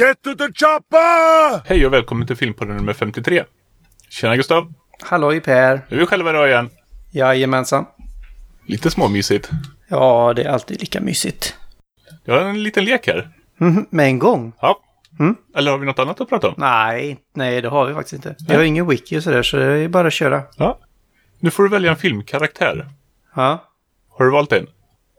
Get to the chopper! Hej och välkommen till Filmpodden nummer 53. Tjena Gustav! Halloj Per! Nu är vi själva idag igen. Jajamensan. Lite småmysigt. Ja, det är alltid lika mysigt. Jag har en liten lek här. Mhm, Med en gång? Ja. Mm. Eller har vi något annat att prata om? Nej, nej det har vi faktiskt inte. Vi har ingen wiki och sådär så det är bara att köra. Ja. Nu får du välja en filmkaraktär. Ja. Har du valt en?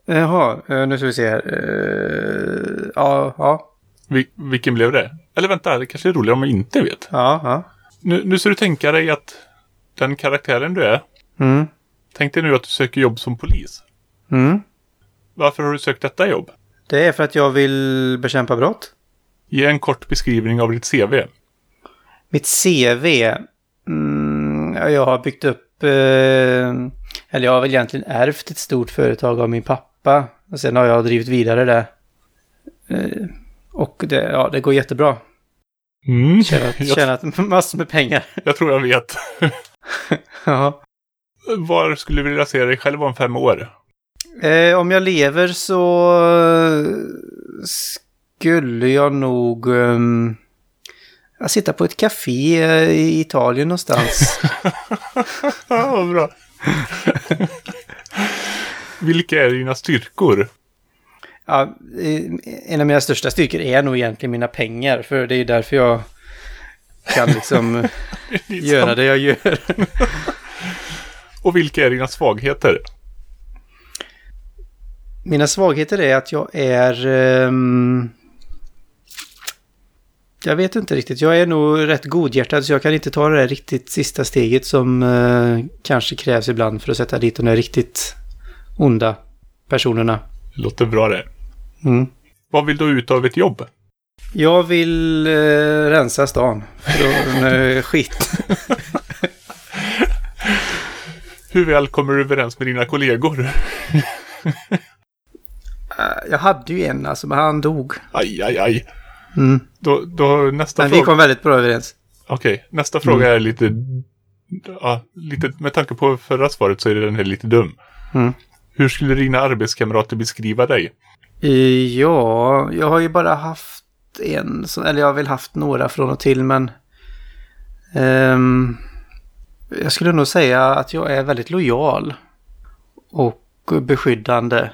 Jaha, eh, nu ska vi se här. Eh, Ja, ja, Vi, vilken blev det? Eller vänta, det kanske är roligare om man inte vet. ja, ja. Nu, nu ska du tänka dig att den karaktären du är, Mm. tänk dig nu att du söker jobb som polis. Mm. Varför har du sökt detta jobb? Det är för att jag vill bekämpa brott. Ge en kort beskrivning av ditt CV. Mitt CV. Mm, ja, jag har byggt upp, eh, eller jag har väl egentligen ärvt ett stort företag av min pappa. Och sen har jag drivit vidare det. Eh, och det, ja, det går jättebra. Mm. Tjänat, tjänat massor med pengar. jag tror jag vet. ja. Var skulle du vilja se dig själv om fem år? eh, om jag lever så skulle jag nog um, sitta på ett café eh, i Italien någonstans. Vad bra. Vilka är dina styrkor? Ja, en av mina största styrkor är nog egentligen mina pengar. För det är därför jag kan liksom göra det jag gör. Och vilka är dina svagheter? Mina svagheter är att jag är... ehm, jag vet inte riktigt. Jag är nog rätt godhjärtad så jag kan inte ta det där riktigt sista steget som eh, kanske krävs ibland för att sätta dit de där riktigt onda personerna. Låter bra det. Mm. Vad vill du ut av ett jobb? Jag vill eh, rensa stan från eh, skit. Hur väl kommer du överens med dina kollegor? Eh, jag hade ju en alltså, men han dog. Aj, aj, aj. Mm. Då, då nästa Men vi fråga. kom väldigt bra överens. Okej, nästa fråga är lite... Ja, lite... Med tanke på förra svaret så är den här lite dum. Mm. Hur skulle dina arbetskamrater beskriva dig? Eh, Ja, jag har ju bara haft en, eller jag har väl haft några från och till, men... ehm, jag skulle nog säga att jag är väldigt lojal. Och beskyddande.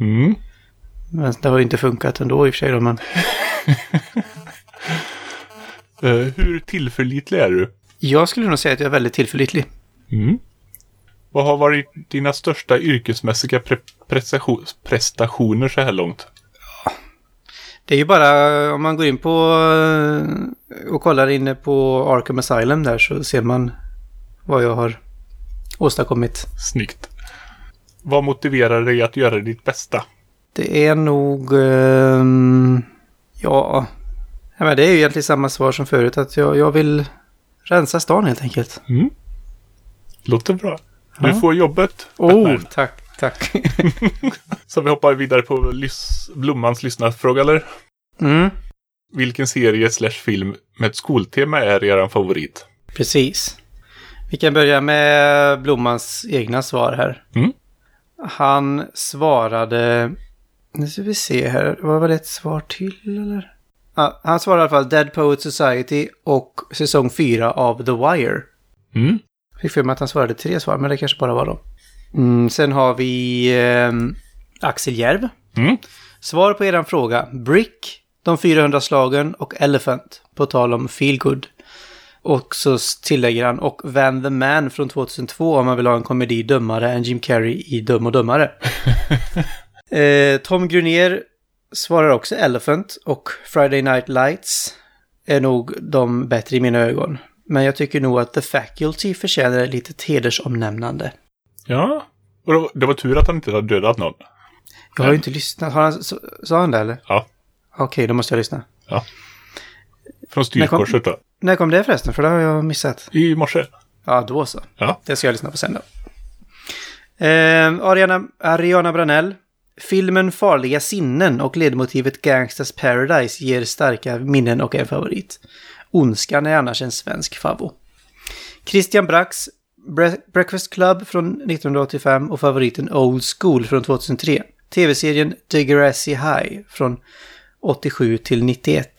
Mm. Men det har ju inte funkat ändå i och för sig då, men... Eh, hur tillförlitlig är du? Jag skulle nog säga att jag är väldigt tillförlitlig. Mm. Vad har varit dina största yrkesmässiga pre prestation prestationer så här långt? Det är ju bara om man går in på och kollar inne på Arkham Asylum där så ser man vad jag har åstadkommit. Snyggt. Vad motiverar dig att göra ditt bästa? Det är nog... ehm, ja... ja men det är ju egentligen samma svar som förut. Att jag, jag vill rensa stan helt enkelt. Mm. Låter bra. Du Ja. får jobbet. Oh, tack, tack. Så vi hoppar vidare på lys Blommans lyssnarfråga eller? mm, Vilken serie slash film med ett skoltema är er favorit? precis. Vi kan börja med Blommans egna svar här. Mm. Han svarade... Nu ska vi se här. Vad var det ett svar till eller? Ja, han svarade i alla fall Dead Poet Society och säsong 4 av The Wire. Mm. Fick för mig att han svarade tre svar, men det kanske bara var dem. Mm, sen har vi eh, Axel Järv. Mm. Svar på eran fråga. Brick, De 400 slagen och Elephant. På tal om Feelgood. Och så tillägger han och Van the Man från 2002 om man vill ha en komedi dummare än Jim Carrey i Dum och Dummare. eh, Tom Grunier svarar också Elephant och Friday Night Lights är nog de bättre i mina ögon. Men jag tycker nog att The Faculty förtjänar ett litet hedersomnämnande. Ja. Och det var- tur att han inte hade dödat någon. Jag har ju inte lyssnat. Har han, sa- han det eller? Ja. Okej, då måste jag lyssna. Från styrkorset då. När kom det förresten? För det har jag missat. I morse. Ja, då så. Ja. Det ska jag lyssna på sen då. Eh, Ariana, Ariana Branell. Filmen Farliga sinnen och ledmotivet Gangsters Paradise ger starka minnen och en favorit. Ondskan är annars en svensk favvo. Christian Brax. Bre- Breakfast Club från 1985 och favoriten Old School från 2003. Tv-serien Degrassi High från 87 till 91.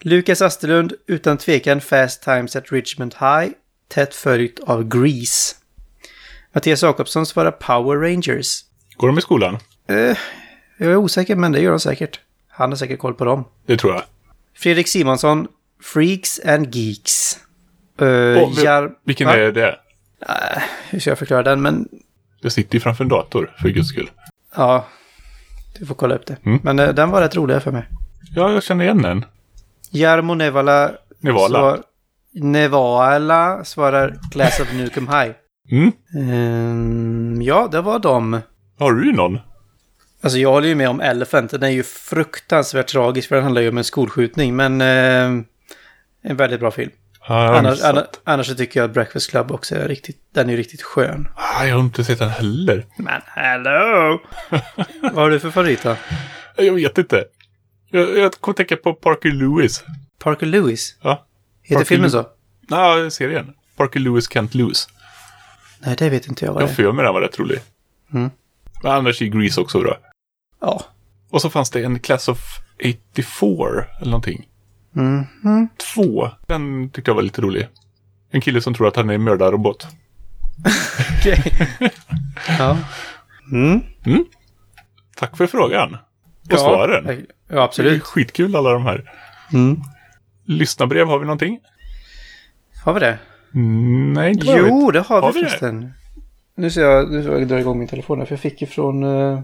Lukas Asterlund, utan tvekan Fast Times at Richmond High, tätt följt av Grease. Mattias Jakobsson svarar Power Rangers. Går de i skolan? Eh, jag är osäker, men det gör de säkert. Han har säkert koll på dem. Det tror jag. Fredrik Simonsson, Freaks and Geeks. Uh, Jar... Vilken är det? Hur ska jag förklara den? Men Jag sitter ju framför en dator, för guds skull. ja, du får kolla upp det. Mm. Men eh, den var rätt rolig för mig. Ja, jag känner igen den. Jarmo Nevala... Nevala. Svar... Nevala svarar Class of Nukem High. Mm. Ehm, ja, det var de. Har du någon? Alltså jag håller ju med om Elephant. Den är ju fruktansvärt tragisk för den handlar ju om en skolskjutning. Men eh, en väldigt bra film. Ja, jag, Annars, annars, annars tycker jag att Breakfast Club också är riktigt, den är riktigt skön. Ah, jag har inte sett den heller. Men hello! Vad har du för favorit då? Jag vet inte. Jag, jag kommer tänka på Parker Lewis. Parker Lewis? Ja. Heter Parker filmen så? Nej, serien. Parker Lewis Can't Lose. Nej, det vet inte jag vad Jag det är. för mig den var rätt rolig. Mm. Men annars är Grease också bra. Ja. Och så fanns det en Class of 84 eller någonting. Mhm. Två. Den tyckte jag var lite rolig. En kille som tror att han är en mördarrobot. Okej. ja. Mm. Tack för frågan. Och ja. svaren. Ja, Det är absolut. skitkul alla de här. Mm. Lyssnarbrev, har vi någonting? Har vi det? Mm, nej, inte. Jo, det har, Har vi vi det? förresten. Nu ser jag, nu ska jag dra igång min telefon här, för jag fick ju från... eh,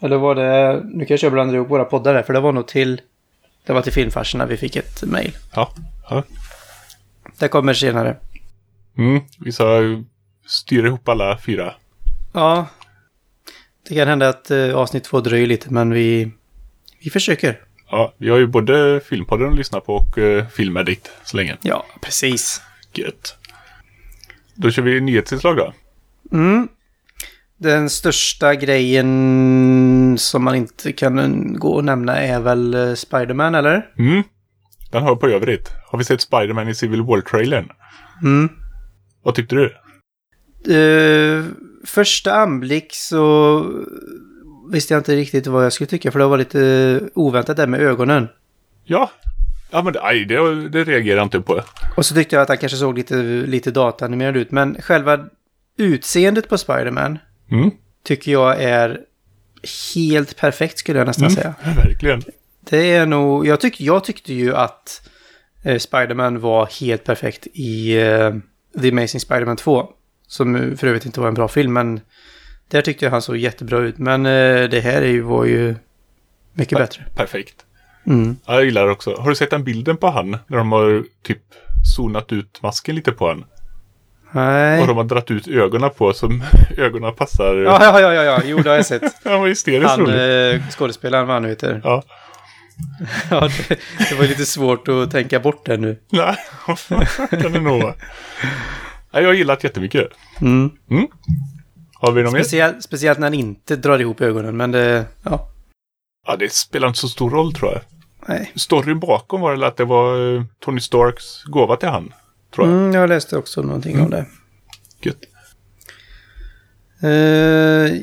Eller var det... Nu kanske jag blandar ihop våra poddar här, för det var nog till... Det var till Filmfarserna vi fick ett mejl. Ja. ja. Det kommer senare. Mm, vi sa styra ihop alla fyra. Ja. Det kan hända att eh, avsnitt två dröjer lite, men vi... Vi försöker. Ja, vi har ju både Filmpodden att lyssna på och uh, Filmedit så länge. Ja, precis. Gött. Då kör vi nyhetsinslag då. Mm. Den största grejen som man inte kan gå och nämna är väl eh, Spiderman, eller? Mm. Den har på övrigt. Har vi sett Spider-Man i Civil War-trailern? Mm. Vad tyckte du? Eh, första anblick så visste jag inte riktigt vad jag skulle tycka för det var lite oväntat där med ögonen. Ja. Ja, men det, aj, det, det reagerar jag inte på. Och så tyckte jag att han kanske såg lite, lite dataanimerad ut. Men själva utseendet på Spiderman Mm. tycker jag är helt perfekt skulle jag nästan säga. Mm. Verkligen. Det är nog, jag, tyck, jag tyckte ju att eh, Spiderman var helt perfekt i eh, The Amazing Spiderman 2. Som för övrigt inte var en bra film, men där tyckte jag han såg jättebra ut. Men eh, det här är ju, var ju mycket bättre. Perfekt. Mm. Ja, jag gillar det också. Har du sett den bilden på han? När de har typ zonat ut masken lite på han. Nej. Och de har dratt ut ögonen på som ögonen passar. Ja, ja, ja, ja, ja, jo, det har jag sett. Han var hysteriskt Han, rolig. eh, skådespelaren, vad han nu heter. Ja. Ja, det, det var lite svårt att tänka bort det nu. Nej, kan det nog vara? Jag har gillat jättemycket. Mm. Har vi något mer? Speciellt, speciellt när han inte drar ihop ögonen, men det, ja, Ja, det spelar inte så stor roll tror jag. nej. Storyn bakom var väl att det var eh, Tony Starks gåva till han. Tror jag. Mm, jag läste också någonting om det. Gött. Eh,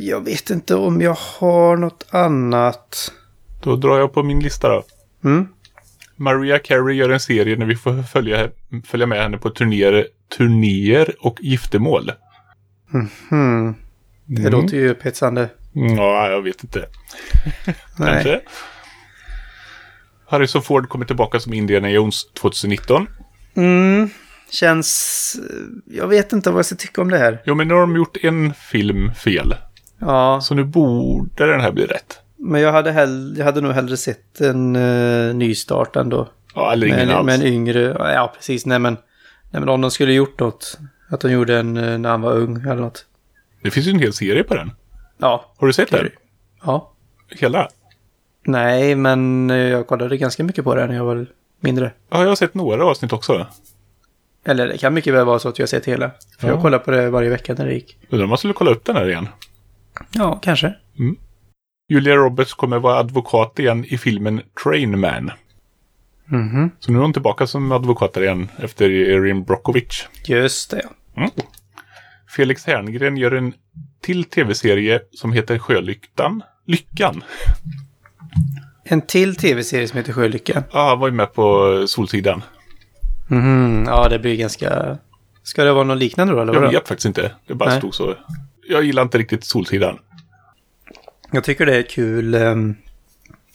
jag vet inte om jag har något annat. Då drar jag på min lista då. Mm. Maria Carey gör en serie när vi får följa, följa med henne på turnéer, turnéer och giftermål. Hmm. Det Mm. låter ju upphetsande. Ja, jag vet inte. Kanske. Harrison Ford kommer tillbaka som Indiana Jones 2019. Mm. Känns... Jag vet inte vad jag ska tycka om det här. Jo, men nu har de gjort en film fel. Ja, Så nu borde den här bli rätt. men jag hade, hell- jag hade nog hellre sett en uh, nystart ändå. Ja, eller ingen Med, alls. med en yngre... Ja, precis. Nej men, nej, men om de skulle gjort något. Att de gjorde en eh, när han var ung eller något. Det finns ju en hel serie på den. Ja. Har du sett den? Ja. Hela? Nej, men eh, jag kollade ganska mycket på det när jag var mindre. Ja, jag har sett några avsnitt också. Eller det kan mycket väl vara så att jag har sett hela. För Ja. jag kollar på det varje vecka när det gick. Undrar om man skulle kolla upp den här igen. Ja, kanske. Julia Roberts kommer vara advokat igen i filmen Train Man. Mhm. Så nu är hon tillbaka som advokat igen efter Erin Brockovich. Just det. Mm. Felix Herngren gör en till tv-serie som heter Sjölyktan. Lyckan. En till tv-serie som heter Sjölyckan. Ja, han var ju med på Solsidan. Mhm, ja det blir ganska... Ska det vara något liknande då eller Jag vet faktiskt inte. Det bara Nej. stod så. Jag gillar inte riktigt Solsidan. Jag tycker det är kul. ehm,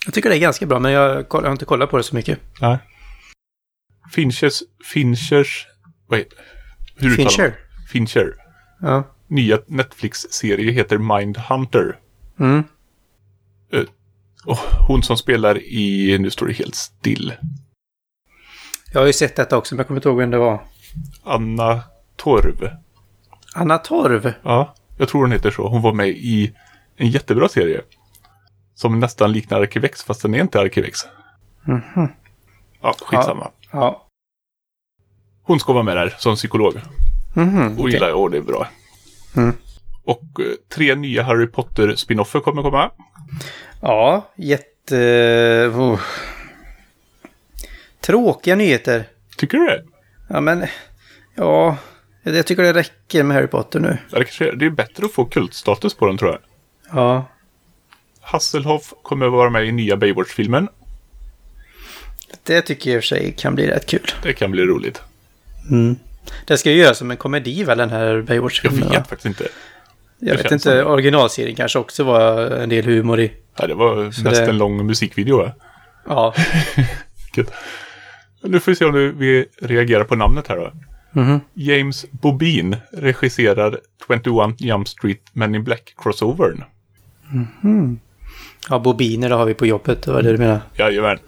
Jag tycker det är ganska bra, men jag, har inte kollat på det så mycket. Nej. Finchers... Finchers... Vad heter hur? Fincher? Fincher. Ja. Nya Netflix-serie heter Mindhunter. Mm. Och hon som spelar i... Nu står det helt still. Jag har ju sett detta också, men jag kommer inte ihåg vem det var. Anna Torv. Anna Torv. Ja, jag tror hon heter så. Hon var med i en jättebra serie. Som nästan liknar Arkivex, fast den är inte Arkivex. Mhm. Ja, skitsamma. Ja. Hon ska vara med där som psykolog. Mhm, Och okej. gillar jag, och det är bra. Mm. Och eh, tre nya Harry Potter-spinoffer kommer komma. Ja, jätte... Oh. Tråkiga nyheter. Tycker du det? Ja, men... Ja, jag tycker det räcker med Harry Potter nu. Ja, det, kanske, är- det är bättre att få kultstatus på den tror jag. Ja. Hasselhoff kommer att vara med i nya Baywatch-filmen. Det tycker jag i och för sig kan bli rätt kul. Det kan bli roligt. Mm. Det ska ju göras som en komedi väl, den här Jag Baywatch-filmen? vet va? faktiskt inte. Jag det vet inte, som originalserien kanske också var en del humor i. Ja, det var Så mest det- en lång musikvideo va? Ja. Nu får vi se om du vi reagerar på namnet här då. Mhm. James Bobin regisserar 21 Jump Street Men in Black Crossovern. Ja, bobiner har vi på jobbet, det var det du menar. Jajamän.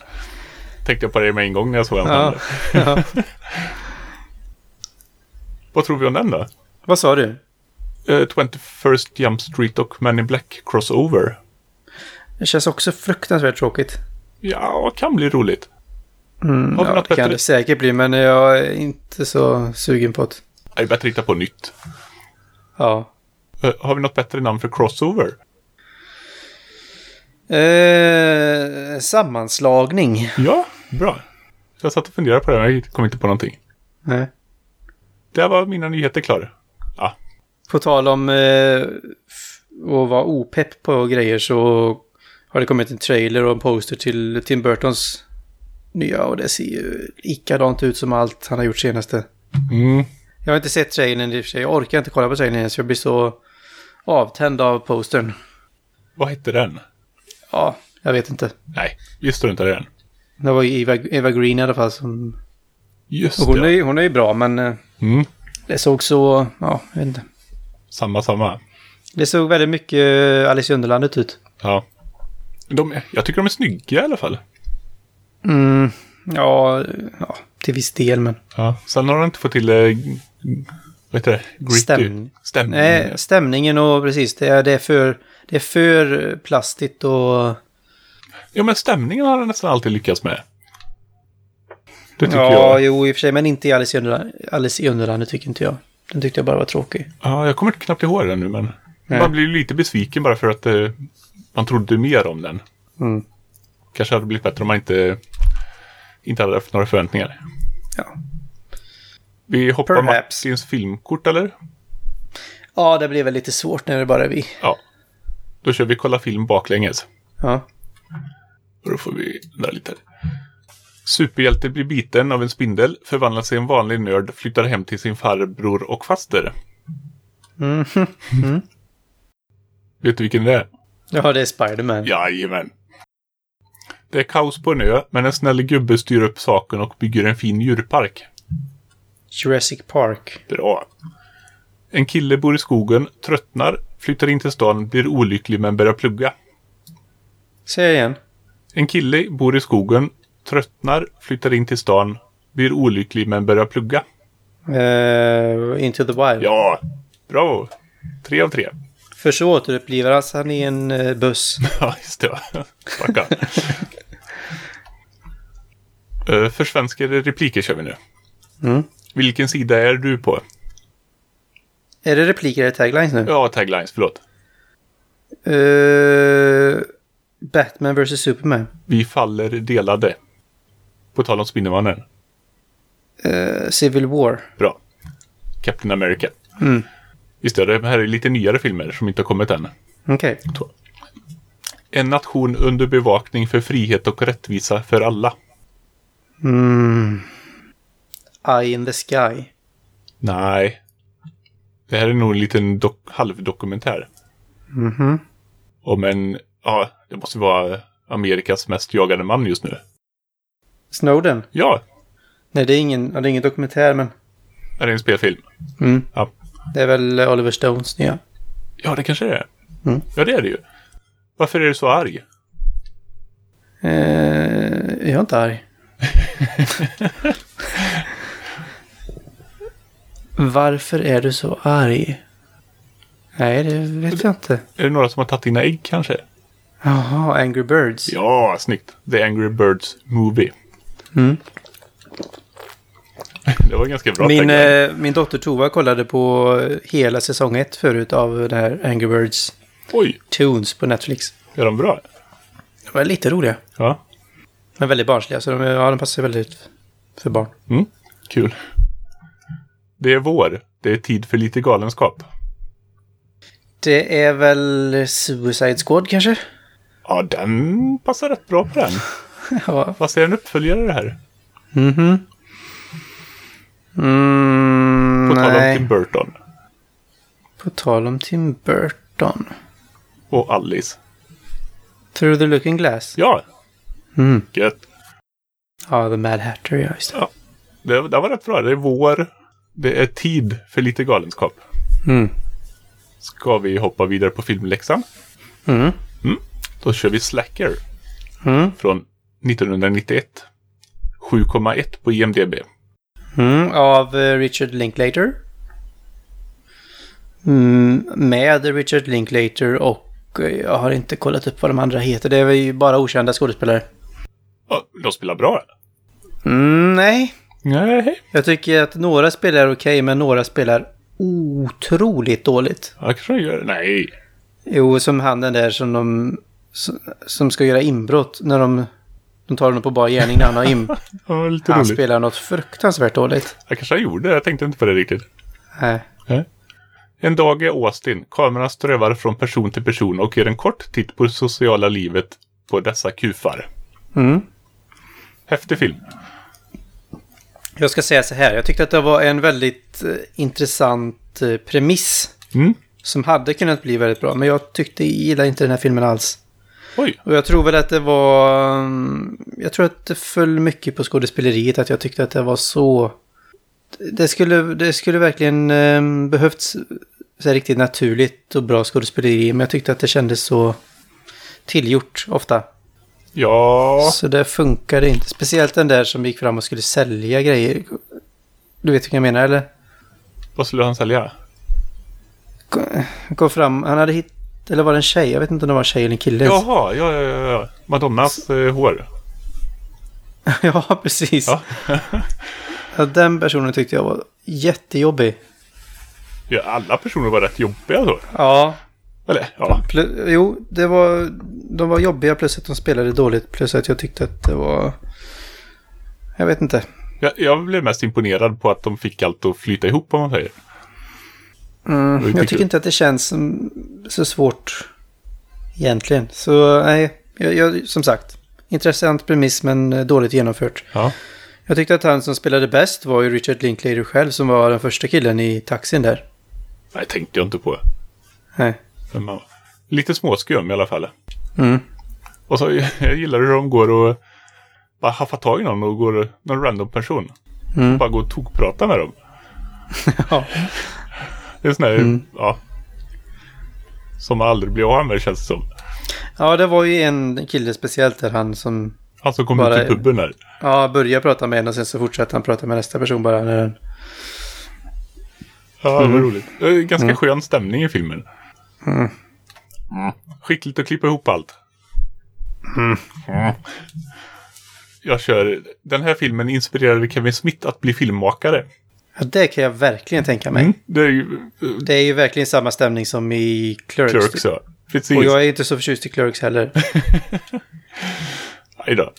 Tänkte jag på det med en gång när jag såg hans Ja. Vad tror vi om den då? Vad sa du? Uh, 21st Jump Street och Men in Black Crossover. Det känns också fruktansvärt tråkigt. Ja, kan bli roligt. Mm, Har vi ja, något det kan bättre? det säkert bli, men jag är inte så sugen på det. Det är bättre att hitta på nytt. Ja. Eh, har vi något bättre namn för Crossover? Eh, sammanslagning. Ja, bra. Jag satt och funderade på det, men jag kom inte på någonting. Nej. Där var mina nyheter klara. Ja, På tal om eh, att vara opepp på grejer så har det kommit en trailer och en poster till Tim Burtons nya och det ser ju likadant ut som allt han har gjort senaste. mm. Jag har inte sett trailern i och för sig. Jag orkar inte kolla på trailern ens. Jag blir så avtänd av postern. vad hette den? Ja, jag vet inte. Nej, vi struntar i den. Det var Eva, Eva Green i alla fall som... Just och Hon är, det. ju- hon är ju bra men eh, Mm. det såg så... Ja, jag vet inte. Samma, samma. Det såg väldigt mycket eh, Alice i Underlandet ut. Ja. De, är- jag tycker de är snygga i alla fall. Mm, ja, ja, till viss del men... Ja. Sen har de inte fått till... Eh, vad heter det? Gritty. Stämning. Stämning. Nej, stämningen och precis. Det är, det är för... Det är för plastigt och... Ja, men stämningen har de nästan alltid lyckats med. Det tycker Ja, jag. jo i och för sig. Men inte i Alice i, Underlandet, Alice i Underlandet tycker inte jag. Den tyckte jag bara var tråkig. Ja, jag kommer inte knappt ihåg den nu, men... Nej. Man blir lite besviken bara för att eh, man trodde mer om den. Mm. Kanske hade blivit bättre om man inte, inte hade haft några förväntningar. Ja. Vi hoppar Perhaps. Martins filmkort, eller? ja, det blev väl lite svårt när det bara är vi. Ja. Då kör vi kolla film baklänges. Ja. Och då får vi dra lite. Superhjälte blir biten av en spindel, förvandlar sig i en vanlig nörd, flyttar hem till sin farbror och faster. Mm. Vet du vilken det är? Ja, det är Spiderman. Jajamän. Det är kaos på en ö, men en snäll gubbe styr upp saken och bygger en fin djurpark. Jurassic Park. Bra. En kille bor i skogen, tröttnar, flyttar in till stan, blir olycklig men börjar plugga. Säg igen. En kille bor i skogen, tröttnar, flyttar in till stan, blir olycklig men börjar plugga. Uh, Into the Wild. Ja, bravo. Tre av tre. För så återupplivas han i en eh, buss. Ja, just det. Stackarn. uh, försvenskade repliker kör vi nu. Mm. Vilken sida är du på? Är det repliker eller taglines nu? Ja, taglines, förlåt. Eh, Batman vs Superman. Vi faller delade. På tal om Spindelmannen. Eh, Civil War. Bra. Captain America. Mm. Visst är det, här är lite nyare filmer som inte har kommit än. Okej. En nation under bevakning för frihet och rättvisa för alla. Mm. Eye in the sky. Nej. Det här är nog en liten dok- halvdokumentär. Mhm. Om en, ja, det måste vara Amerikas mest jagade man just nu. Snowden? Ja, Nej, det är ingen, ja, det är ingen dokumentär, men... är det en spelfilm? Mm. Ja. Det är väl Oliver Stones nya. Ja, det kanske det är. Mm. Ja, det är det ju. Varför är du så arg? Eh, jag är inte arg. Varför är du så arg? Nej, det vet jag inte. Är det några som har tagit dina ägg kanske? Jaha, Angry Birds. Ja, snyggt. The Angry Birds Movie. Mm. Det var ganska bra Min, eh, min dotter Tova kollade på hela säsong ett förut av det här Angry Birds Oj, Tunes på Netflix. är de bra? De var lite roliga. Ja. Men väldigt barnsliga, så de, ja, de passar väldigt för barn. Mm, kul. Det är vår. Det är tid för lite galenskap. Det är väl Suicide Squad kanske? Ja, den passar rätt bra på den. Ja. Vad säger en uppföljare det här? Mhm. Mm, På tal om. Tim Burton. På tal om Tim Burton. Och Alice. Through the Looking Glass. Ja, Mm. gött. Ja, The Mad Hatter, ja just det. Det, det var rätt bra. Det är vår. Det är tid för lite galenskap. Mm. Ska vi hoppa vidare på filmläxan? Mm. Då kör vi Slacker Mm. från 1991. 7,1 på IMDB. Mm. Av eh, Richard Linklater. Mm. Med Richard Linklater och eh, jag har inte kollat upp vad de andra heter. Det är ju bara okända skådespelare. De spelar bra. Mm, nej. Nej. Jag tycker att några spelar okej, men några spelar otroligt dåligt. Ja, kanske gör. Nej. Jo, som han den där som de... Som, ska göra inbrott när de... De tar honom på bar gärning när han har in... Han roligt. spelar något fruktansvärt dåligt. Jag kanske gjorde det. Jag tänkte inte på det riktigt. Nej. En dag är Austin. Kameran strövar från person till person och ger en kort titt på det sociala livet på dessa kufar. Mm. Häftig film. Jag ska säga så här. Jag tyckte att det var en väldigt eh, intressant eh, premiss. Mm. Som hade kunnat bli väldigt bra. Men jag tyckte, gillade inte den här filmen alls. Oj. Och jag tror väl att det var... mm, Jag tror att det föll mycket på skådespeleriet. Att jag tyckte att det var så... Det skulle, det skulle verkligen eh, behövts så här riktigt naturligt och bra skådespeleri. Men jag tyckte att det kändes så tillgjort ofta. Ja. Så det funkade inte. Speciellt den där som gick fram och skulle sälja grejer. Du vet vilka jag menar eller? Vad skulle han sälja? Kom fram, han hade hit... Eller var det en tjej? Jag vet inte om det var en tjej eller en kille. Jaha, ja, ja, ja. Madonnas eh, hår. ja, precis. Ja. Ja, den personen tyckte jag var jättejobbig. ja. Alla personer var rätt jobbiga då. Ja. Eller, ja. Pl- jo, det var... De var jobbiga plus att de spelade dåligt. Plus att jag tyckte att det var... Jag vet inte. Jag, jag blev mest imponerad på att de fick allt att flyta ihop om man säger. Mm, jag tycker du? inte att det känns så svårt egentligen. Så nej, jag, jag, som sagt. Intressant premiss men dåligt genomfört. Ja. Jag tyckte att han som spelade bäst var ju Richard Linklater själv som var den första killen i taxin där. Nej, tänkte jag inte på. Nej. Man, lite småskum i alla fall. Mm. Och så jag gillar hur de går och bara haffar tag i någon och går, någon random person. Mm. Bara går och tokpratar med dem. Ja. Det är sån här, Mm. ja. Som man aldrig blir av med känns det som. ja, det var ju en kille speciellt där han som Han som kom Bara- ut i puben där. ja, började prata med en och sen så fortsatte han prata med nästa person bara när den... Ja, det Mm. var roligt. Det är ganska skön stämning i filmen. Mm. Mm. Skickligt att klippa ihop allt. Mm. Jag kör. Den här filmen inspirerade Kevin Smith att bli filmmakare. Ja, det kan jag verkligen tänka mig. Mm. Det är ju Det är ju verkligen samma stämning som i Clerks. Clerks, ja. Precis. Och jag är inte så förtjust i Clerks heller. Aj då.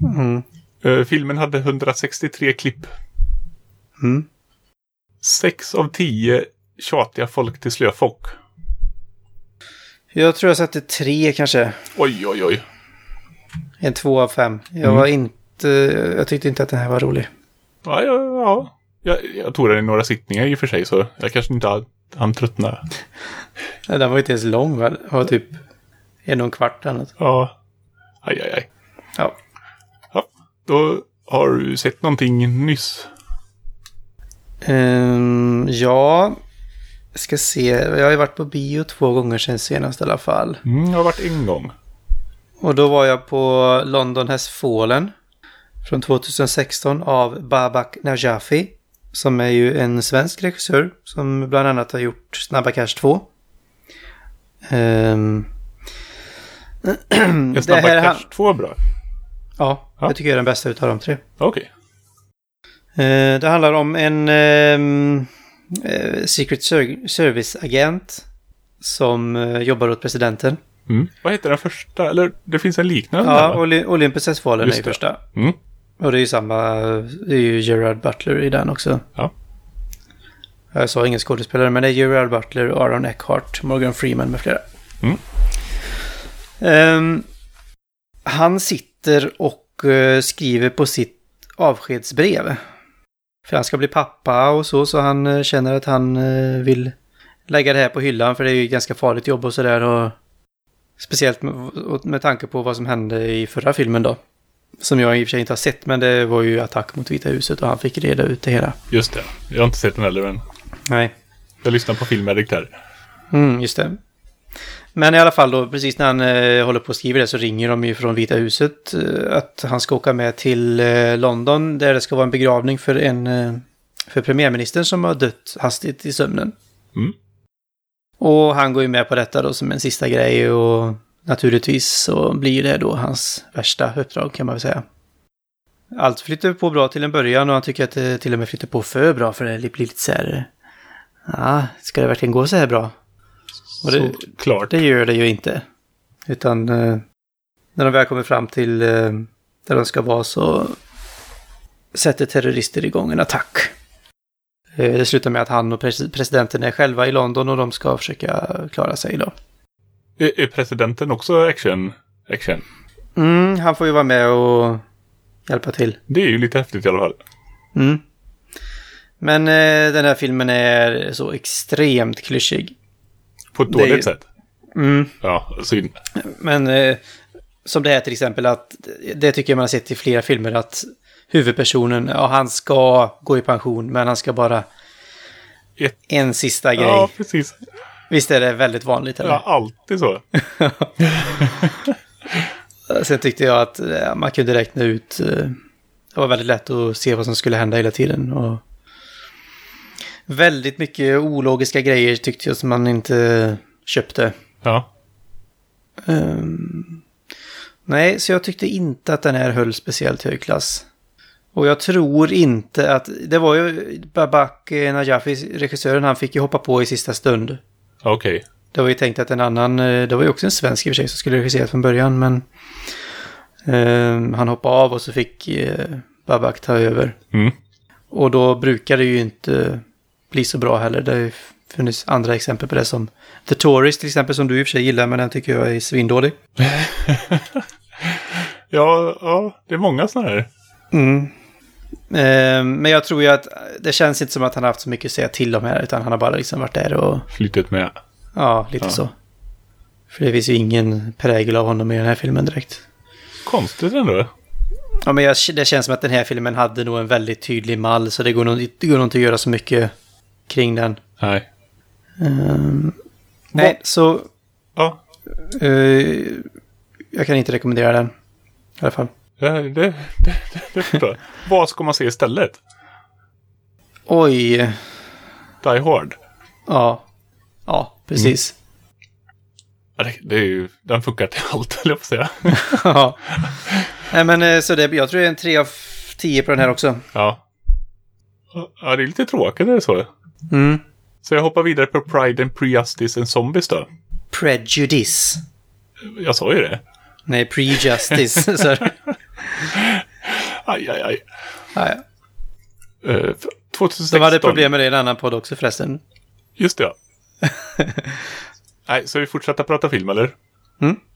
Mm. Eh, filmen hade 163 klipp. Mm. Sex av tio tjatiga folk till slöfolk. Jag tror jag satte tre kanske. Oj, oj, oj. En två av fem. Jag Mm. var inte... Jag tyckte inte att den här var rolig. Ja, ja, ja. Jag, jag tog den i några sittningar i och för sig, så jag kanske inte hann- tröttna. Den var inte ens lång va? Var typ en och en kvart eller något. Ja. Aj, aj, aj. Ja. Ja, då har du sett någonting nyss. Ehm, ja, ska se. Jag har ju varit på bio två gånger sen senast i alla fall. Mm, jag har varit en gång. Och då var jag på London Has Fallen från 2016 av Babak Najafi. Som är ju en svensk regissör som bland annat har gjort Snabba Cash 2. Ehm, Jag det snabba han- Cash 2 bra. Ja, Ja. jag tycker jag är den bästa utav de tre. Okej. Eh, det handlar om en ehm, eh, Secret Ser- Service-agent som eh, jobbar åt presidenten. Mm. Vad heter den första? Eller det finns en liknande? Ja? Oli- Olympus Fallen är ju det. första. Mm. Och det är ju samma, det är ju Gerard Butler i den också. Ja. Jag sa ingen skådespelare, men det är Gerard Butler, Aaron Eckhart, Morgan Freeman med flera. Mm. Ehm, han sitter och eh, skriver på sitt avskedsbrev. För han ska bli pappa och så, så han eh, känner att han eh, vill lägga det här på hyllan, för det är ju ganska farligt jobb och sådär. Och speciellt med, med tanke på vad som hände i förra filmen då. Som jag i och för sig inte har sett, men det var ju attack mot Vita huset och han fick reda ut det hela. Just det. Jag har inte sett den heller, men Nej. jag lyssnar på Filmedic där. Mm, just det. Men i alla fall då, precis när han eh, håller på att skriva det så ringer de ju från Vita huset eh, att han ska åka med till eh, London där det ska vara en begravning för en eh, för premiärministern som har dött hastigt i sömnen. Mm. Och han går ju med på detta då som en sista grej och naturligtvis så blir det då hans värsta uppdrag kan man väl säga. Allt flyttar på bra till en början och han tycker att det till och med flyttar på för bra för det blir lite så här... Ja, ska det verkligen gå så här bra? Och det, Såklart. det gör det ju inte. Utan eh, när de väl kommer fram till eh, där de ska vara så sätter terrorister igång en attack. Eh, det slutar med att han och pres- presidenten är själva i London och de ska försöka klara sig då. Är, är presidenten också action? action? Mm, han får ju vara med och hjälpa till. Det är ju lite häftigt i alla fall. Mm. Men eh, den här filmen är så extremt klyschig. På ett Det dåligt sätt. Mm. Ja, synd. Men eh, som det är till exempel att det tycker jag man har sett i flera filmer att huvudpersonen, ja han ska gå i pension men han ska bara Ett- en sista grej. Ja, precis. Visst är det väldigt vanligt eller? Ja, alltid så. Sen tyckte jag att eh, man kunde räkna ut, eh, det var väldigt lätt att se vad som skulle hända hela tiden. Och väldigt mycket ologiska grejer tyckte jag som man inte köpte. Ja. Ehm, nej, så jag tyckte inte att den här höll speciellt hög klass. Och jag tror inte att... Det var ju Babak Najafi, regissören, han fick ju hoppa på i sista stund. Okej. Det var ju tänkt att en annan... eh, Det var ju också en svensk i och för sig som skulle regissera från början, men... ehm, han hoppade av och så fick eh, Babak ta över. Mm. Och då brukar det ju inte bli så bra heller. Det har ju funnits andra exempel på det som The Tourist till exempel som du i och för sig gillar men den tycker jag är svindålig. Ja, ja, det är många sådana här. Mm. Eh, men jag tror ju att det känns inte som att han har haft så mycket att säga till om här utan han har bara liksom varit där och Flyttat med. ja, lite Ja. så. För det finns ju ingen prägel av honom i den här filmen direkt. Konstigt ändå. Ja, men jag, det känns som att den här filmen hade nog en väldigt tydlig mall så det går nog, det går nog inte att göra så mycket kring den. Nej. Ehm, nej, så Ja, eh, jag kan inte rekommendera den. I alla fall. det, det, det, det, det förstår jag. Vad ska man se istället? Oj, Die Hard. ja. Ja, precis. Ja, det, det är ju, den funkar till allt, höll jag att säga. Ja. Nej, men eh, så det, jag tror det är en 3 av 10 på den här också. Ja. Ja, det är lite tråkigt det är så. Mm. Så jag hoppar vidare på Pride and Prejustice and Zombies då. Prejudice. Jag sa ju det. Nej, prejustice. Aj, aj, aj. ja. Uh, 2016. De hade problem med det i en annan podd också förresten. Just det, ja. Nej, så vi fortsätter prata film eller? Mm.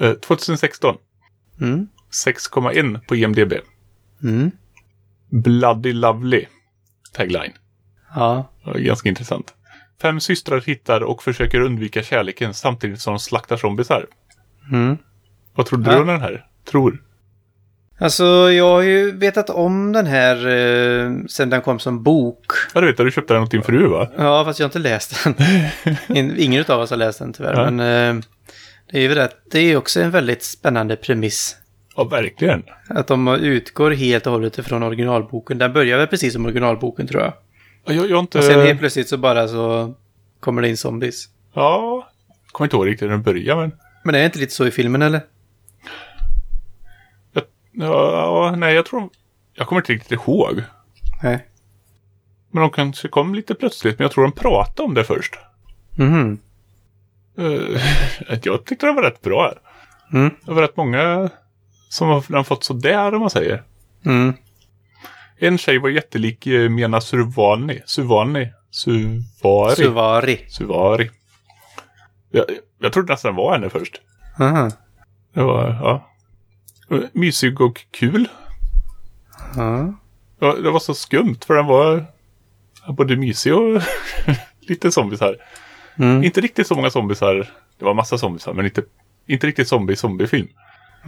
Eh, 2016. Mm. 6,1 på IMDB. Mm. Bloody Lovely. Tagline. Ja. Ganska intressant. Fem systrar hittar och försöker undvika kärleken samtidigt som de slaktar zombisar. Mm. Vad trodde Ja. du om den här? Tror? Alltså, jag har ju vetat om den här eh, sen den kom som bok. Ja, du vet, du köpte den åt din fru va? Ja, fast jag har inte läst den. In- Ingen av oss har läst den tyvärr. Ja. Men eh, det är ju rätt. Det är också en väldigt spännande premiss. Ja, verkligen. Att de utgår helt och hållet ifrån originalboken. Den börjar väl precis som originalboken tror jag. Ja, Jag, jag inte... Och sen helt plötsligt så bara så kommer det in zombies. Ja, jag kommer inte ihåg riktigt när den började, men... Men det är inte lite så i filmen eller? Jag, ja, nej, jag tror... Jag kommer inte riktigt ihåg. Nej. Men de kanske kom lite plötsligt, men jag tror de pratade om det först. Mhm. Eh, jag tyckte det var rätt bra. Mm. Det var rätt många som har fått sådär, om man säger. Mm. En tjej var jättelik eh, Mena Survani. Suvani. Suvari. Suvari. Suvari. Jag, jag trodde nästan det var henne först. Aha. Det var, ja. Mysig och kul. Ja. Ja, det var så skumt för den var både mysig och lite zombisar. Mm. Inte riktigt så många zombisar. Det var massa zombisar, men inte, inte riktigt zombie-zombiefilm.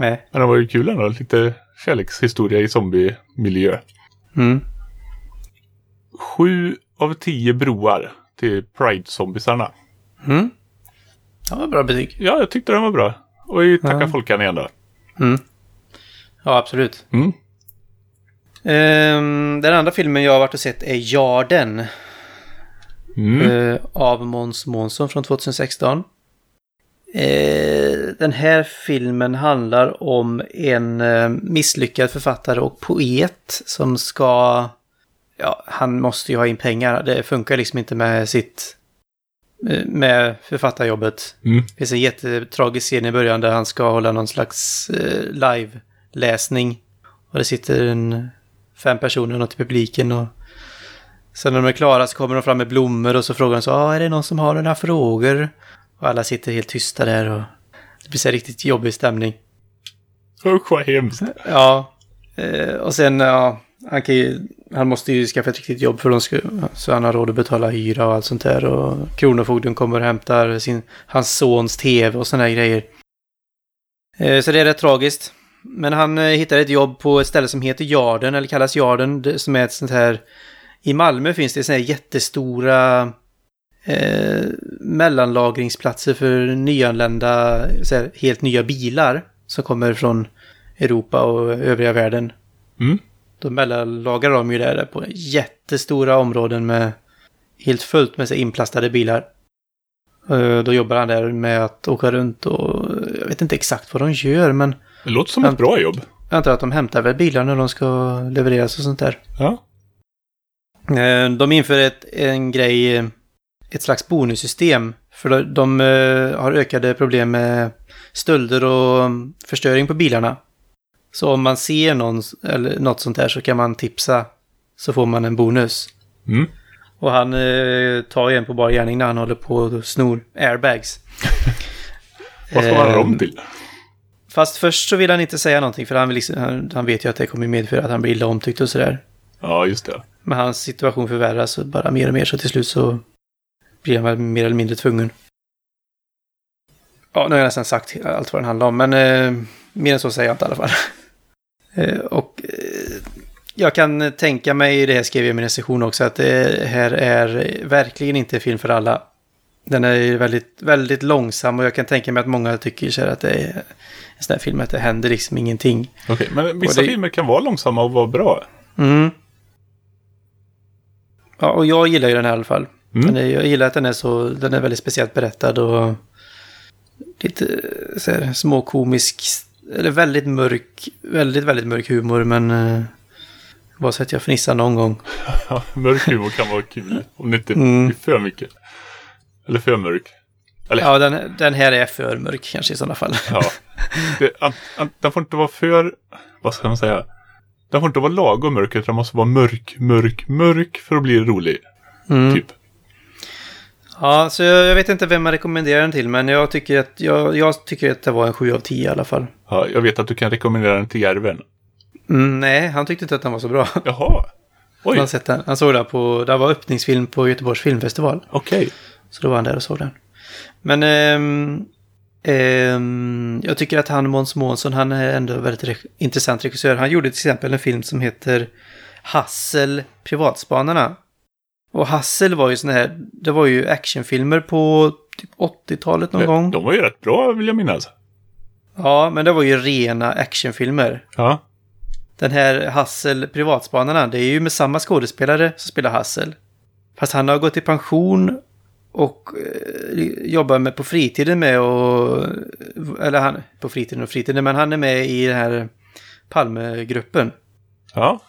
Nej. Men det var ju kul ändå. Lite kärlekshistoria i zombiemiljö. Mm. Sju av tio broar till Pride-zombisarna. Mm. Ja, bra betyg. Ja, jag tyckte den var bra. Och vi tackar Ja. Folkan igen då. Mm. Ja, absolut. Mm. Ehm, den andra filmen jag har varit och sett är Jarden. Mm. eh, av Måns Månsson från 2016. Eh, den här filmen handlar om en eh, misslyckad författare och poet som ska... Ja, han måste ju ha in pengar. Det funkar liksom inte med sitt... eh, Med författarjobbet. Mm. Det finns en jättetragisk scen i början där han ska hålla någon slags live-läsning. Och det sitter en, fem personer något i publiken och sen när de är klara så kommer de fram med blommor och så frågar de så ah, är det någon som har några frågor? Och alla sitter helt tysta där och det blir så riktigt jobbig stämning. Usch vad hemskt. Ja, eh, och sen ja, han, ju, han måste ju skaffa ett riktigt jobb för de ska, så han har råd att betala hyra och allt sånt där. Och Kronofogden kommer och hämtar sin, hans sons tv och såna här grejer. Eh, så det är rätt tragiskt. Men han eh, hittar ett jobb på ett ställe som heter Jarden, eller kallas Jarden, som är ett sånt här... I Malmö finns det såna här jättestora eh, mellanlagringsplatser för nyanlända, här, helt nya bilar som kommer från Europa och övriga världen. Mm. Då mellanlagrar de ju där på jättestora områden med helt fullt med här inplastade bilar. Eh, Då jobbar han där med att åka runt och jag vet inte exakt vad de gör men Det låter som ett bra jobb. jag antar att de hämtar väl bilar när de ska levereras och sånt där. Ja. Eh, De inför ett, en grej, ett slags bonussystem. För de, eh, har ökade problem med stölder och mm, förstöring på bilarna. Så om man ser någon, eller något sånt där så kan man tipsa. Så får man en bonus. Mm. Och han eh, tar ju en på bar gärning när han håller på och snor airbags. Vad ska man ha dem till? Fast först så vill han inte säga någonting för han, liksom, han, han vet ju att det kommer medföra att han blir illa omtyckt och sådär. Ja, just det. Men hans situation förvärras bara mer och mer så till slut så blir han väl mer eller mindre tvungen. Ja, nu har jag nästan sagt allt vad den handlar om, men eh, mer än så säger jag inte i alla fall. eh, och eh, jag kan tänka mig, det här skrev jag i min recension också, att det här är verkligen inte film för alla. Den är väldigt, väldigt långsam och jag kan tänka mig att många tycker så här att det är en sån här film att det händer liksom ingenting. Okej, men vissa det- filmer kan vara långsamma och vara bra. Mm. Ja, och jag gillar ju den här i alla fall. Mm. Är, jag gillar att den är så, den är väldigt speciellt berättad och lite så här, småkomisk, eller väldigt mörk, väldigt, väldigt mörk humor men eh, bara så att jag fnissar någon gång. Mörk humor kan vara kul. Om det inte Mm. blir för mycket. Eller för mörk. Eller, Ja, den, den här är för mörk kanske i sådana fall. ja. Det, an, an, den får inte vara för, vad ska man säga? Den får inte vara lagom mörk, utan den måste vara mörk, mörk, mörk för att bli rolig. Mm. Typ. Ja, så jag, jag vet inte vem man rekommenderar den till, men jag tycker att, jag, jag tycker att det var en 7 av 10 i alla fall. Ja, jag vet att du kan rekommendera den till Järven. Mm, nej, han tyckte inte att den var så bra. Jaha. Oj, Han, sett den. han såg den på, det var öppningsfilm på Göteborgs filmfestival. okej. Så då var han där och såg den. Men ehm, ehm, jag tycker att han, Måns Månsson, han är ändå en väldigt re- intressant regissör. Han gjorde till exempel en film som heter Hassel, Privatspanarna. Och Hassel var ju sån här, det var ju actionfilmer på typ 80-talet någon gång. De var ju rätt bra, vill jag minnas. Ja, men det var ju rena actionfilmer. Ja. Den här Hassel, Privatspanarna, det är ju med samma skådespelare som spelar Hassel. Fast han har gått i pension och eh, jobbar med på fritiden med och... Eller han, på fritiden och fritiden, men han är med i den här Palmegruppen. Ja.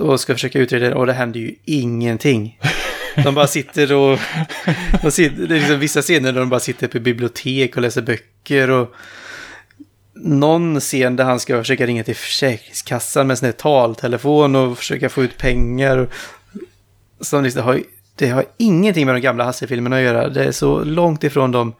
Och ska försöka utreda det och det händer ju ingenting. De bara sitter och... De sitter, det är liksom vissa scener där de bara sitter på bibliotek och läser böcker och... Någon scen där han ska försöka ringa till Försäkringskassan med här taltelefon och försöka få ut pengar. Och, som liksom har, det har ingenting med de gamla Hasse-filmerna att göra. Det är så långt ifrån dem.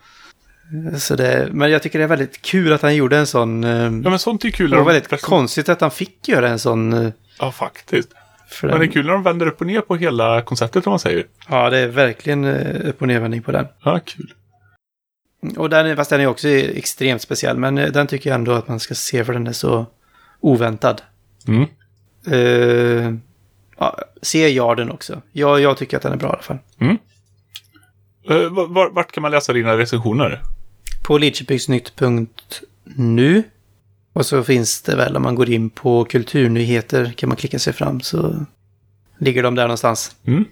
Så det, men jag tycker det är väldigt kul att han gjorde en sån... eh, ja, men sånt är kul. Det var de väldigt konstigt att han fick göra en sån... Ja, faktiskt. För Men det är den. kul när de vänder upp och ner på hela konceptet, om man säger. Ja, det är verkligen eh, upp och nervändning på den. Ja, kul. Och den, fast den är också extremt speciell, men eh, den tycker jag ändå att man ska se för den är så oväntad. Mm. Uh, ja, se Jarden också. Jag, jag tycker att den är bra i alla fall. Uh, var, vart kan man läsa dina recensioner? På lidköpingsnytt.nu. Och så finns det väl om man går in på kulturnyheter kan man klicka sig fram så ligger de där någonstans. Mm.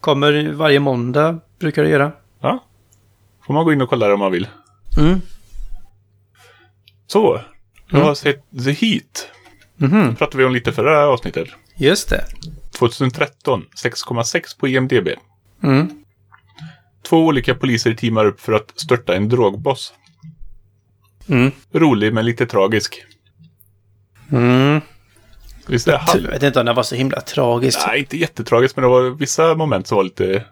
Kommer varje måndag brukar det göra. Ja. Får man gå in och kolla det om man vill. Mm. Så. Jag Mm. har sett The Heat. Mhm. Det pratade vi om lite förra avsnittet. Just det. 2013, 6,6 på IMDB. Mm. Två olika poliser teamar upp för att störta en drogboss. Mm. Rolig men lite tragisk. Mm. Visst Jag halv... vet inte om det var så himla tragiskt. Nej, inte jättetragiskt men det var vissa moment som var lite...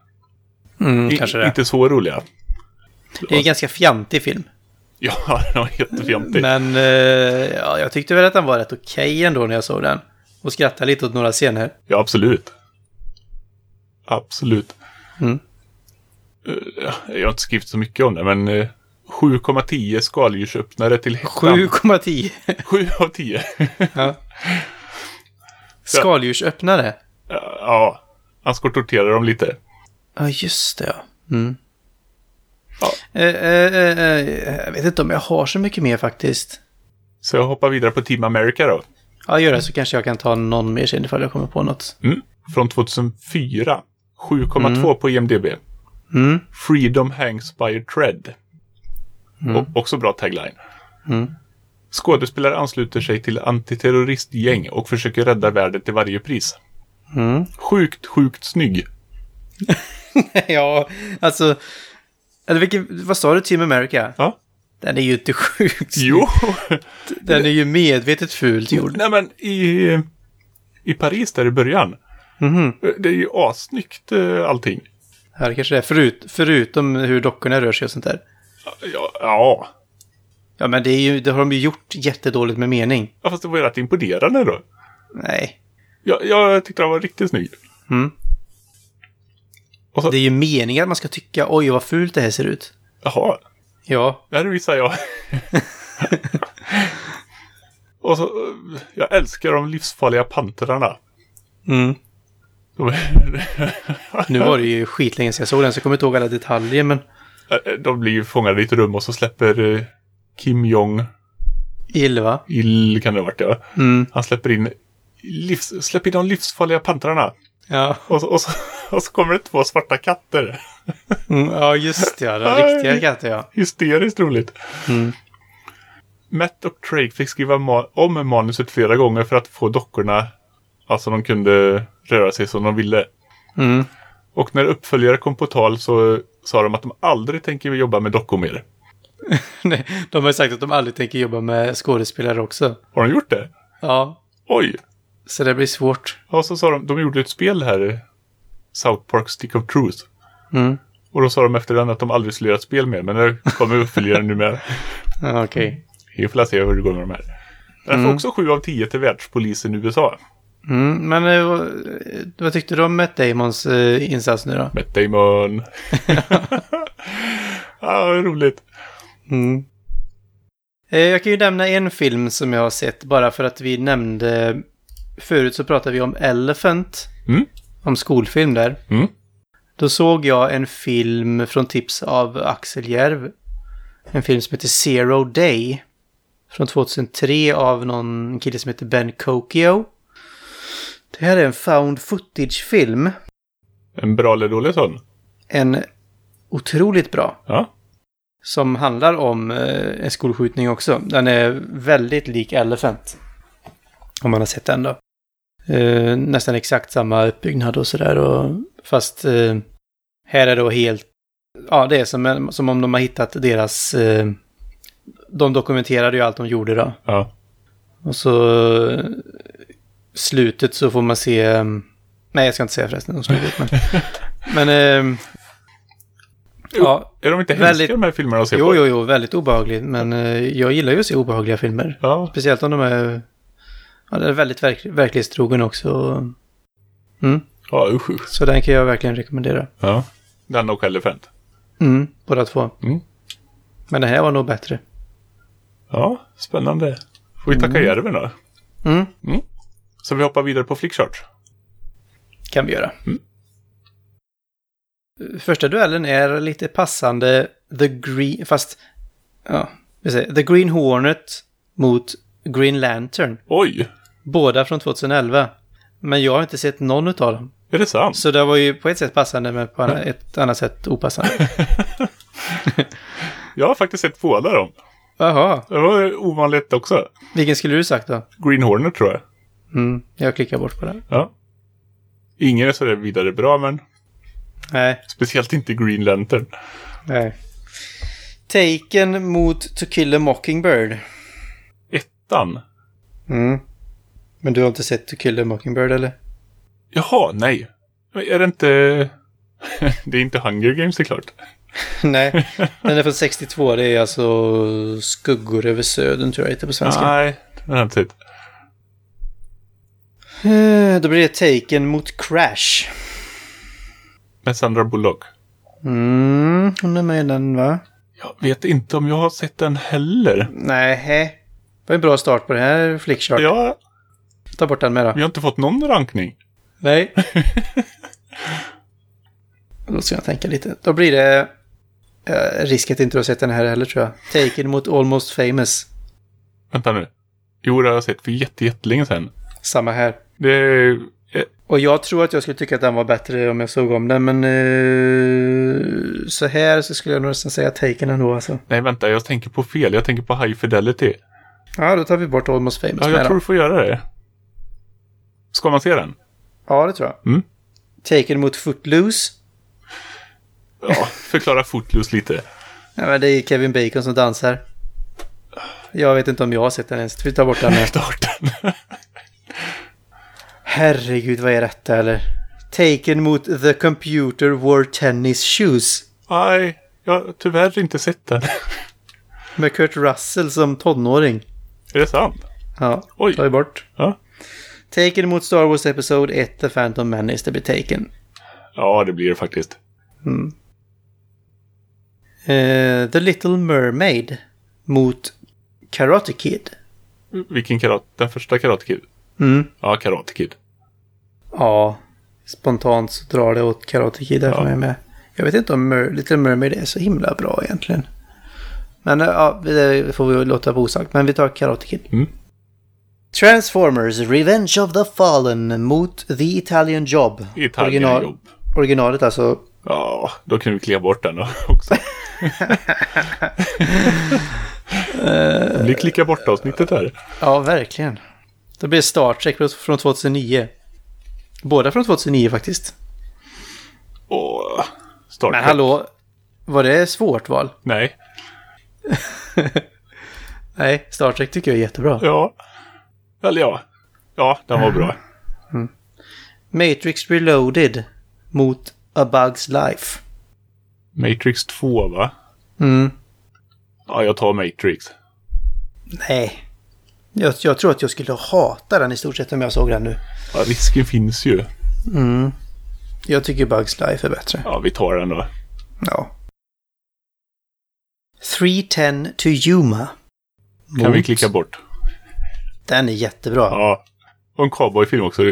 Mm, i- kanske det. Inte så roliga. Det är en ganska fjantig film. Ja, den var jättefjantig. Men eh, ja, jag tyckte väl att den var rätt okej ändå när jag såg den. Och skrattade lite åt några scener. Ja, absolut. Absolut. Mm. Eh, Jag har inte skrivit så mycket om det, men eh, 7,10 skaldjursöppnare till hettan. 7,10. 7 av 10. ja. Skaldjursöppnare. ja, han ska tortera dem lite. Ja, just det. Ja. Mm. Ja. Eh, eh, eh, eh, jag vet inte om jag har så mycket mer faktiskt. Så jag hoppar vidare på Team America då. Ja, gör det så kanske jag kan ta någon mer sen ifall jag kommer på något. Mm. Från 2004. 7,2 på IMDB. Mm. Freedom hangs by a thread. Och, också bra tagline. Mm. Skådespelare ansluter sig till antiterroristgäng och försöker rädda världen till varje pris. Mm. Sjukt, sjukt snygg. ja, alltså... Eller vilken, vad sa du, Team America? Ja. Den är ju inte sjukt snygg. Jo. Den är ju medvetet fult gjord. Nej men i, i Paris där i början. Mhm. Det är ju assnyggt eh, allting. Här kanske det är förut, förutom hur dockorna rör sig och sånt där. Ja, ja. Ja, men det, är ju, det har de ju gjort jättedåligt med mening. ja fast det var ju rätt imponerande då. Nej. Jag, jag tyckte den var riktigt snygg. Mm. Så, Det är ju meningen att man ska tycka oj vad fult det här ser ut. jaha, Ja. det visar jag. Och så, jag älskar de livsfarliga pantrarna. Mm. Nu var det ju skitlänge sedan jag såg den så jag kommer inte ihåg alla detaljer men... de blir ju fångade i ett rum och så släpper eh, Kim Jong Ilva. Il kan det ha varit ja. Mm. Han släpper in, livs, släpper in de livsfarliga pantrarna. Ja. Och så, och, så, och så kommer det två svarta katter. Mm, ja, just det. Ja, den riktiga katten ja. Hysteriskt roligt. Mm. Matt och Craig fick skriva ma- om manuset flera gånger för att få dockorna, alltså de kunde röra sig som de ville. Mm. Och när uppföljare kom på tal så sa de att de aldrig tänker jobba med dockor mer. Nej, de har sagt att de aldrig tänker jobba med skådespelare också. Har de gjort det? Ja, Oj! så det blir svårt. Och så sa de, de gjorde ett spel här, South Park Stick of Truth. Mm. Och då sa de efter den att de aldrig skulle göra ett spel mer, men det kommer uppföljaren nu med. Ja, Okej. Vi får se hur det går med de här. Den får Mm. också 7 av 10 till världspolisen i USA. Mm, men eh, vad, tyckte du om Matt Damons eh, insats nu då? Matt Damon. ja, vad roligt. Mm. Eh, Jag kan ju nämna en film som jag har sett bara för att vi nämnde... Förut så pratade vi om Elephant. Mm. Om skolfilm där. Mm. Då såg jag en film från tips av Axel Järv. En film som heter Zero Day. Från 2003 av någon kille som heter Ben Kokio. Det här är en found footage-film. En bra eller dålig sån? En otroligt bra. Ja. Som handlar om eh, en skolskjutning också. Den är väldigt lik Elephant. Om man har sett den då. Eh, nästan exakt samma uppbyggnad och sådär. Och, fast eh, här är då helt... Ja, det är som, som om de har hittat deras... Eh, de dokumenterade ju allt de gjorde då. Ja. Och så... Slutet så får man se... eh, Nej, jag ska inte säga förresten om slutet. Men, men eh, ja, Är de inte hemska Väldigt- de här filmerna att se Jo, på? jo, jo, väldigt obehagligt. Men eh, jag gillar ju att se obehagliga filmer. Ja. Speciellt om de är... Ja, är väldigt verk verklighetstrogen också. Mm, Ja, usch, usch. så den kan jag verkligen rekommendera. Ja. Den och Elephant. Mm, båda två. Mm. Men den här var nog bättre. Ja, spännande. Får vi tacka Järven då. Mm, Så vi hoppar vidare på Flickchart. kan vi göra. Mm. Första duellen är lite passande The Green... Fast... Ja, vi säger The Green Hornet mot Green Lantern. Oj, Båda från 2011. Men jag har inte sett någon av dem. är det sant? Så det var ju på ett sätt passande men på ett annat sätt opassande. Jag har faktiskt sett båda dem. Jaha, Det var ovanligt också. vilken skulle du sagt då? Green Hornet tror jag. Mm, jag klickar bort på den. Ja. Ingen är sådär vidare bra, men Nej, speciellt inte Green Lantern. nej. Taken mot To Kill a Mockingbird. Ettan? Mm. Men du har inte sett To Kill a Mockingbird eller? Jaha, nej. Är det inte... det är inte Hunger Games såklart. nej, den är från 62. Det är alltså Skuggor över södern tror jag heter på svenska. Nej, den har jag inte sett. Eh, Då blir det Taken mot Crash. Med Sandra Bullock. Mm, hon är med i den va? Jag vet inte om jag har sett den heller. Nej, det var en bra start på det här flickchart. Ja, Ta bort den med då. vi har inte fått någon rankning. Nej. Då ska jag tänka lite. Då blir det eh, risk att inte du har sett den här heller tror jag. Taken mot Almost Famous. Vänta nu. Jo, det har jag sett för jätte, jättelänge sedan. Samma här. Det är... Och jag tror att jag skulle tycka att den var bättre om jag såg om den, men eh, så här så skulle jag nog nästan säga Taken ändå alltså. Nej, vänta, jag tänker på fel. Jag tänker på High Fidelity. Ja, då tar vi bort Almost Famous Ja, med jag då. tror du får göra det. Ska man se den? Ja, det tror jag. Mm. Taken mot Footloose. Ja, förklara Footloose lite. Ja, men det är Kevin Bacon som dansar. Jag vet inte om jag har sett den ens. Vi tar bort den med. Starten. Herregud, vad är detta eller? Taken mot The Computer Wore Tennis Shoes. Nej, jag har tyvärr inte sett den. Med Kurt Russell som tonåring. Är det sant? Ja, Oj. vi bort. Ja. Taken mot Star Wars Episode 1, The Phantom Menace, det blir Taken. Ja, det blir det faktiskt. Eh, The Little Mermaid mot Karate Kid. Vilken karate? Den första Karate Kid? Mm. Ja, Karate Kid. Ja, spontant så drar det åt Karate Kid där Ja. för mig med. Jag vet inte om Mer- Little Mermaid är så himla bra egentligen. Men eh, ja, det får vi låta vara osagt. Men vi tar Karate Kid. Mm. Transformers Revenge of the Fallen mot The Italian Job. Italien jobb. Originalet alltså. Ja, då kan vi klia bort den då också. Det blir klicka bort avsnittet här. Ja, verkligen. Det blir Star Trek från 2009. Båda från 2009 faktiskt. Och Star Men hallå, var det svårt val? Nej. Nej, Star Trek tycker jag är jättebra. Ja. Eller ja. Ja, den var bra. Matrix Reloaded mot A Bug's Life. Matrix 2 va? Mm. Ja, jag tar Matrix. Nej. Jag, jag tror att jag skulle hata den i stort sett om jag såg den nu. Ja, risken finns ju. Mm. Jag tycker Bugs Life är bättre. Ja, vi tar den då. Ja. 310 to Yuma. Kan vi Mot- klicka bort? Den är jättebra. Ja. Och en cowboyfilm också.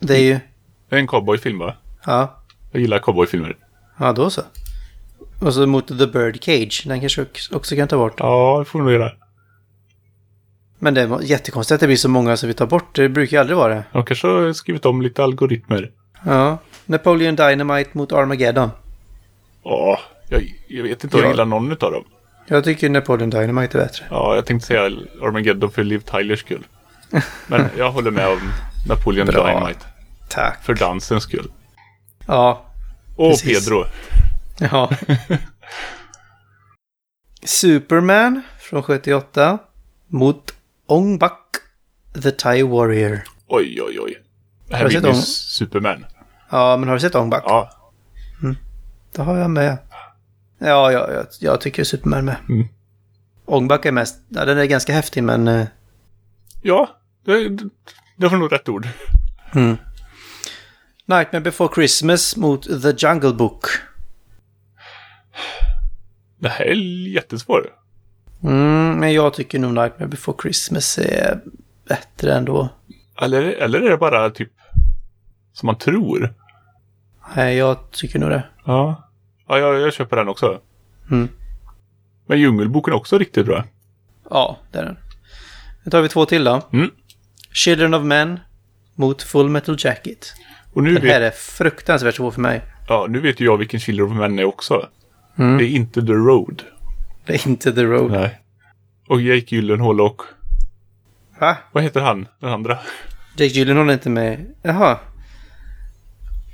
Det är ju... Det är en cowboyfilm va? Ja. Jag gillar cowboyfilmer. Ja, då så. Och så mot The Bird Cage. Den kanske också kan ta bort. Ja, det får vi nog göra. Men det var jättekonstigt att det blir så många som vi tar bort. Det brukar ju aldrig vara det. De kanske har skrivit om lite algoritmer. Ja. Napoleon Dynamite mot Armageddon. Ja, jag, jag vet inte om jag Ja. gillar någon av dem. Jag tycker Napoleon Dynamite är bättre. Ja, jag tänkte säga Armageddon för Liv Tylers skull. Men jag håller med om Napoleon Bra. Dynamite. Tack. För dansens skull. Ja. Och Precis. Pedro. Ja. Superman från 78 mot Ong Bak, The Thai Warrior. Oj, oj, oj. Det här sett ju Superman. Ja, men har du sett Ong Bak? Ja, Det har jag med. Ja, ja jag, jag tycker Superman med. Mm. Ong Bak är mest... Ja, den är ganska häftig, men... eh, ja det, det var nog rätt ord. Mm. Nightmare Before Christmas mot The Jungle Book. Det här är jättesvårt. Mm, men jag tycker nog Nightmare Before Christmas är bättre ändå. Eller, eller är det bara typ som man tror? Nej, jag tycker nog det. Ja. Ja, jag, jag köper den också. Mm. Men Djungelboken är också riktigt bra. Ja, det är den. Nu tar vi två till då. Mm. Children of Men mot Full Metal Jacket. Och nu Den här vet, är fruktansvärt svår för mig. ja, nu vet ju jag vilken Children of Men är också. Mm. Det är inte The Road. Inte The Road. Nej. Och Jake Gyllenhaal och... Va? Vad heter han? Den andra? Jake Gyllenhaal är inte med. Jaha,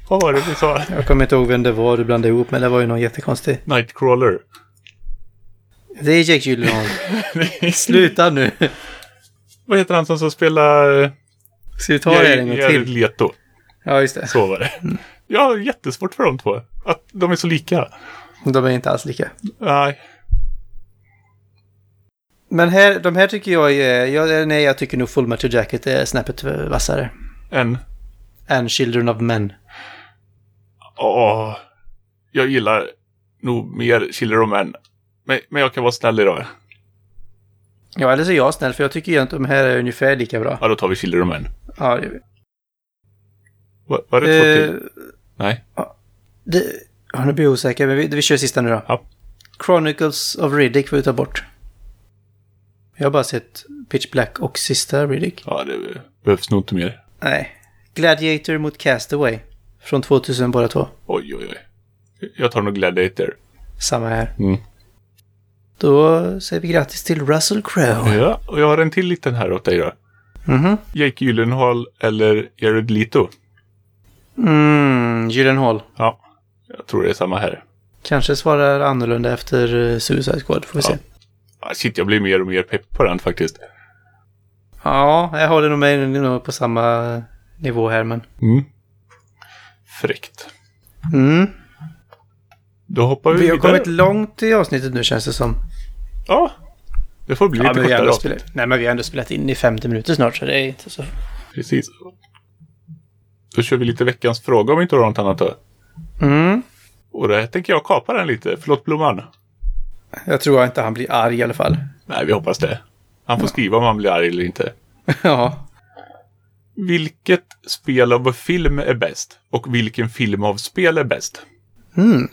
Vad var det vi sa? jag kommer inte ihåg vem det var du blandade ihop men det var ju någon jättekonstig. Nightcrawler. Det är Jake Gyllenhaal. Sluta nu. Vad heter han som ska spela... eh, Ska vi ta det en gång till? Leto. Ja, just det. Så var det. Ja, jättesvårt för de två. Att de är så lika. De är inte alls lika. Nej. Men här, de här tycker jag är... Jag, nej, jag tycker nog Full Metal Jacket är snäppet vassare. En... Än Children of Men. Åh. Jag gillar nog mer Chiller och Men. Men, men jag kan vara snäll idag. Ja, eller så är jag snäll för jag tycker ju att de här är ungefär lika bra. Ja, då tar vi Chiller och Men. Ja, det gör vi. Var, var det två Eh, till? Nej. det, ja, nu blir jag osäker, men vi, vi kör sista nu då. Ja. Chronicles of Riddick får vi ta bort. Jag har bara sett Pitch Black och sista Riddick. Ja, det behövs nog inte mer. Nej. Gladiator mot Castaway. Från 2000 båda två. Oj, oj, oj. Jag tar nog Gladiator. Samma här. Mm. Då säger vi grattis till Russell Crowe. Ja, och jag har en till liten här åt dig då. Mhm. Jake Gyllenhaal eller Jared Leto? Mm, Gyllenhaal. Ja, jag tror det är samma här. Kanske svarar annorlunda efter eh, Suicide Squad, får vi Ja. se. Shit, jag blir mer och mer pepp på den faktiskt. Ja, jag håller nog med på samma nivå här, men... Mm. Fräckt. Mm. Då hoppar vi, Vi har vidare. kommit långt i avsnittet nu känns det som. Ja, det får bli Ja, lite kortare avsnitt. spelat, nej, men vi har ändå spelat in i 50 minuter snart, så det är inte så... Precis. Då kör vi lite veckans fråga om vi inte har något annat då. Mm. Och det tänker jag kapa den lite. Förlåt Blomman. Jag tror inte han blir arg i alla fall. Nej, vi hoppas det. Han får skriva om han blir arg eller inte. ja. Vilket spel av film är bäst? Och vilken film av spel är bäst? Mm.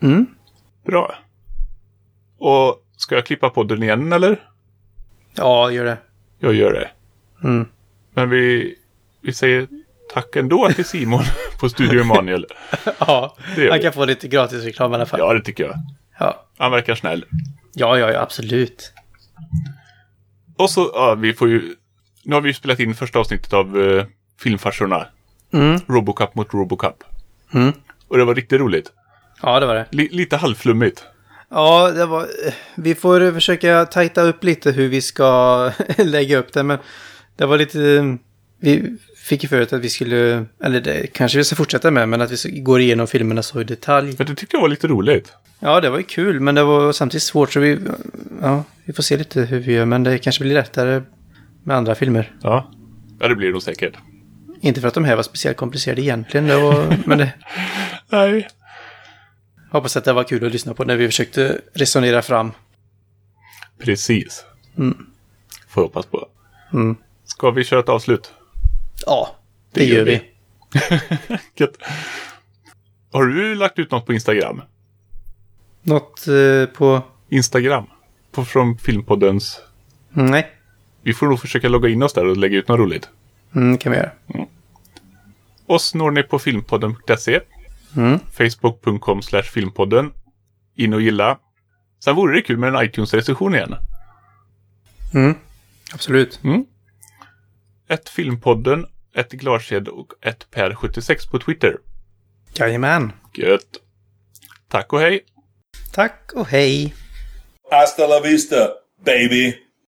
Mm. Bra. Och ska jag klippa podden igen eller? Ja, gör det. Jag gör det. Mm. Men vi, vi säger tack ändå till Simon på Studio Emanuel. Ja, han kan få lite gratis reklam i alla fall. Ja, det tycker jag. Ja, Han verkar snäll. ja, ja, ja absolut. Och så, ja, vi får ju... Nu har vi ju spelat in första avsnittet av uh, Filmfarsorna. Mm. Robocop mot Robocop. Mm. Och det var riktigt roligt. Ja, det var det. Li- lite halvflummigt. Ja, det var... Vi får försöka tajta upp lite hur vi ska lägga upp det, men det var lite... vi fick ju förut att vi skulle, eller det kanske vi ska fortsätta med, men att vi går igenom filmerna så i detalj. Men det tyckte jag var lite roligt. Ja, det var ju kul, men det var samtidigt svårt så vi, ja, vi får se lite hur vi gör, men det kanske blir lättare med andra filmer. Ja, ja det blir det nog säkert. Inte för att de här var speciellt komplicerade egentligen, det var, men det, Nej. hoppas att det var kul att lyssna på när vi försökte resonera fram. Precis. Får hoppas på. Mm. Ska vi köra ett avslut? Ja, det, Det gör vi. vi. Har du lagt ut något på Instagram? Något eh, på... Instagram? På, från Filmpoddens... Nej, Vi får nog försöka logga in oss där och lägga ut något roligt. mm, kan vi göra. Oss når ni på filmpodden.se. Mm. Facebook.com slash filmpodden. In och gilla. Sen vore det kul med en iTunes-recension igen. Mm. Absolut. Mm. Ett Filmpodden, ett Glarsed och ett Per76 på Twitter. Jajamän. Gött. Tack och hej! Tack och hej. Hasta la vista, baby.